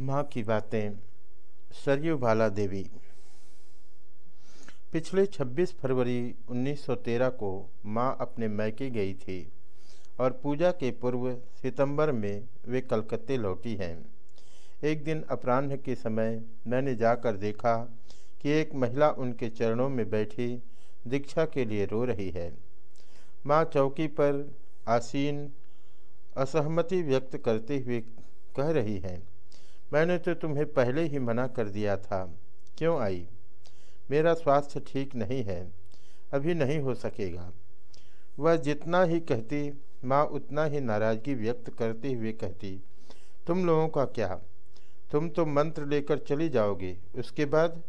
माँ की बातें, सरयू बाला देवी। पिछले 26 फरवरी 1913 को माँ अपने मैके गई थी और पूजा के पूर्व सितंबर में वे कलकत्ते लौटी हैं। एक दिन अपराह्न के समय मैंने जाकर देखा कि एक महिला उनके चरणों में बैठी दीक्षा के लिए रो रही है। माँ चौकी पर आसीन, असहमति व्यक्त करते हुए कह रही हैं मैंने तो तुम्हें पहले ही मना कर दिया था। क्यों आई? मेरा स्वास्थ्य ठीक नहीं है। अभी नहीं हो सकेगा। वह जितना ही कहती, माँ उतना ही नाराज़गी व्यक्त करते हुए कहती, तुम लोगों का क्या? तुम तो मंत्र लेकर चली जाओगे। उसके बाद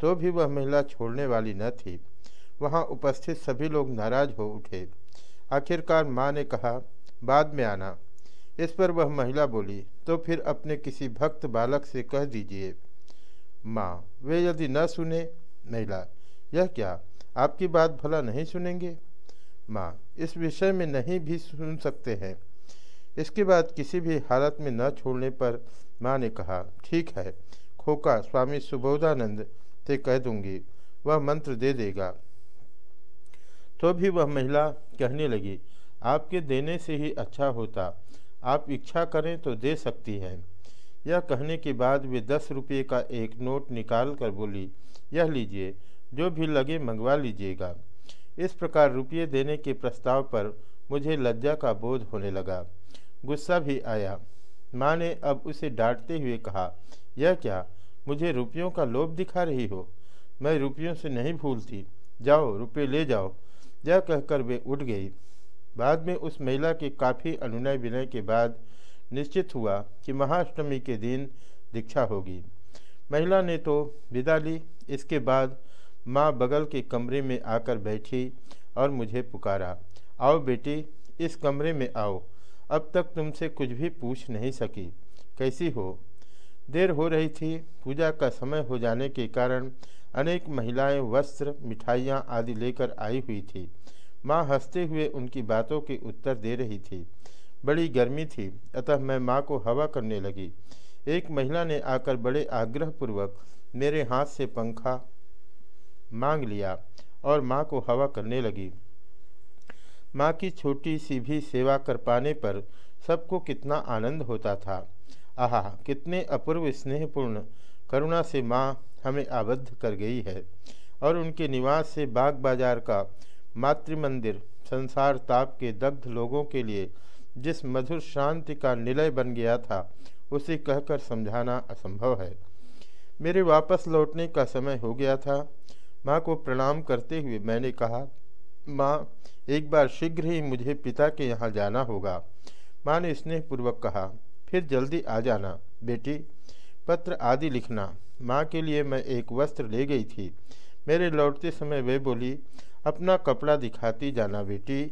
तो भी वह महिला छोड़ने वाली न थी। वहाँ उपस्थित सभी लोग नाराज़ हो उठे। आखिरकार माँ ने कहा, बाद में आना। इस पर वह महिला बोली तो फिर अपने किसी भक्त बालक से कह दीजिए। माँ, वे यदि न सुने, महिला, यह क्या, आपकी बात भला नहीं सुनेंगे? माँ, इस विषय में नहीं भी सुन सकते हैं। इसके बाद किसी भी हालत में न छोड़ने पर माँ ने कहा, ठीक है खोका स्वामी सुबोधानंद से कह दूँगी, वह मंत्र दे देगा। तो भी वह महिला कहने लगी, आपके देने से ही अच्छा होता। आप इच्छा करें तो दे सकती हैं। यह कहने के बाद वे दस रुपये का एक नोट निकाल कर बोली, यह लीजिए, जो भी लगे मंगवा लीजिएगा इस प्रकार रुपये देने के प्रस्ताव पर मुझे लज्जा का बोध होने लगा। गुस्सा भी आया। माँ ने अब उसे डांटते हुए कहा, यह क्या, मुझे रुपयों का लोभ दिखा रही हो? मैं रुपयों से नहीं भूलती। जाओ, रुपये ले जाओ यह कहकर वे उठ गई। बाद में उस महिला के काफ़ी अनुनय विनय के बाद निश्चित हुआ कि महाअष्टमी के दिन दीक्षा होगी। महिला ने तो विदा ली, इसके बाद माँ बगल के कमरे में आकर बैठी और मुझे पुकारा, आओ बेटी, इस कमरे में आओ, अब तक तुमसे कुछ भी पूछ नहीं सकी, कैसी हो? देर हो रही थी, पूजा का समय हो जाने के कारण अनेक महिलाएँ वस्त्र, मिठाइयाँ आदि लेकर आई हुई थी। माँ हँसते हुए उनकी बातों के उत्तर दे रही थी। बड़ी गर्मी थी, अतः मैं माँ को हवा करने लगी। एक महिला ने आकर बड़े आग्रहपूर्वक मेरे हाथ से पंखा मांग लिया और माँ को हवा करने लगी। माँ की छोटी सी भी सेवा कर पाने पर सबको कितना आनंद होता था। आहा, कितने अपूर्व स्नेहपूर्ण करुणा से माँ हमें आबद्ध कर गई है और उनके निवास से बाग बाज़ार का मातृमंदिर, संसार ताप के दग्ध लोगों के लिए जिस मधुर शांति का निलय बन गया था, उसे कहकर समझाना असंभव है। मेरे वापस लौटने का समय हो गया था। माँ को प्रणाम करते हुए मैंने कहा, माँ, एक बार शीघ्र ही मुझे पिता के यहाँ जाना होगा। माँ ने स्नेहपूर्वक कहा, फिर जल्दी आ जाना, बेटी। पत्र आदि लिखना। माँ के लिए मैं एक वस्त्र ले गई थी। मेरे लौटते समय वे बोली अपना कपड़ा दिखाती जाना बेटी,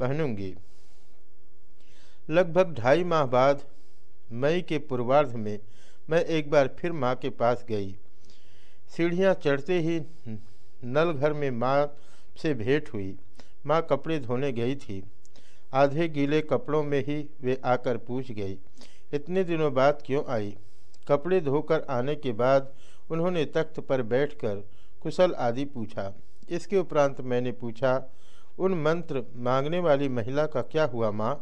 पहनूँगी। लगभग ढाई माह बाद मई के पूर्वार्ध में मैं एक बार फिर माँ के पास गई। सीढ़ियाँ चढ़ते ही नल घर में माँ से भेंट हुई। माँ कपड़े धोने गई थी। आधे गीले कपड़ों में ही वे आकर पूछ गई, इतने दिनों बाद क्यों आई? कपड़े धोकर आने के बाद उन्होंने तख्त पर बैठकर कुशल आदि पूछा इसके उपरांत मैंने पूछा, उन मंत्र मांगने वाली महिला का क्या हुआ माँ?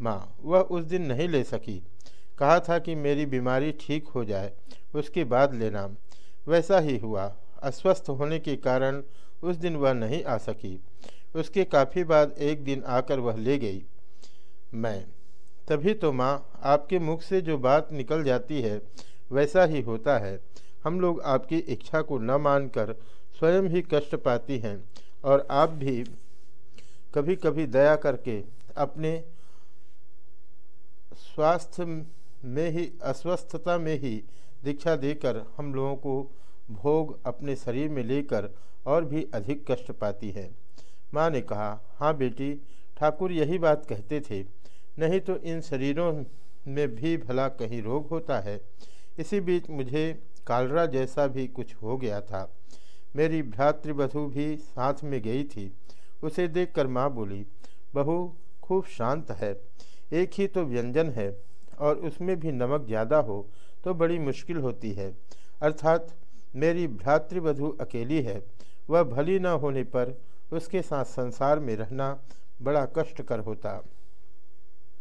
माँ, वह उस दिन नहीं ले सकी। कहा था कि मेरी बीमारी ठीक हो जाए, उसके बाद लेना। वैसा ही हुआ। अस्वस्थ होने के कारण उस दिन वह नहीं आ सकी। उसके काफ़ी बाद एक दिन आकर वह ले गई। मैं, तभी तो माँ, आपके मुख से जो बात निकल जाती है, वैसा ही होता है। हम लोग आपकी इच्छा को न मानकर स्वयं ही कष्ट पाती हैं और आप भी कभी कभी दया करके अपने स्वास्थ्य में ही, अस्वस्थता में ही दीक्षा देकर हम लोगों को भोग अपने शरीर में लेकर और भी अधिक कष्ट पाती है। माँ ने कहा हाँ बेटी, ठाकुर यही बात कहते थे, नहीं तो इन शरीरों में भी भला कहीं रोग होता है। इसी बीच मुझे कालरा जैसा भी कुछ हो गया था। मेरी भ्रातृवधु भी साथ में गई थी। उसे देखकर माँ बोली, बहू, खूब शांत है। एक ही तो व्यंजन है और उसमें भी नमक ज़्यादा हो तो बड़ी मुश्किल होती है। अर्थात मेरी भ्रातृवधु अकेली है। वह भली न होने पर उसके साथ संसार में रहना बड़ा कष्टकर होता।